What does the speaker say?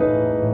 you